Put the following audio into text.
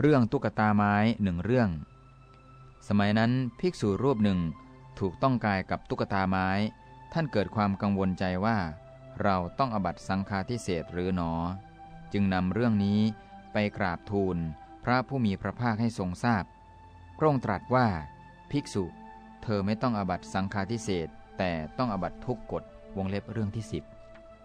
เรื่องตุ๊กตาไม้หนึ่งเรื่อง สมัยนั้นภิกษุรูปหนึ่งถูกต้องกายกับตุ๊กตาไม้ ท่านเกิดความกังวลใจว่า เราต้องอบัตสังฆาทิเศษหรือหนอ จึงนำเรื่องนี้ไปกราบทูลพระผู้มีพระภาคให้ทรงทราบ พระองค์ตรัสว่า ภิกษุ เธอไม่ต้องอบัตสังฆาทิเศษแต่ต้องอบัตทุกกฎวงเล็บเรื่องที่สิบ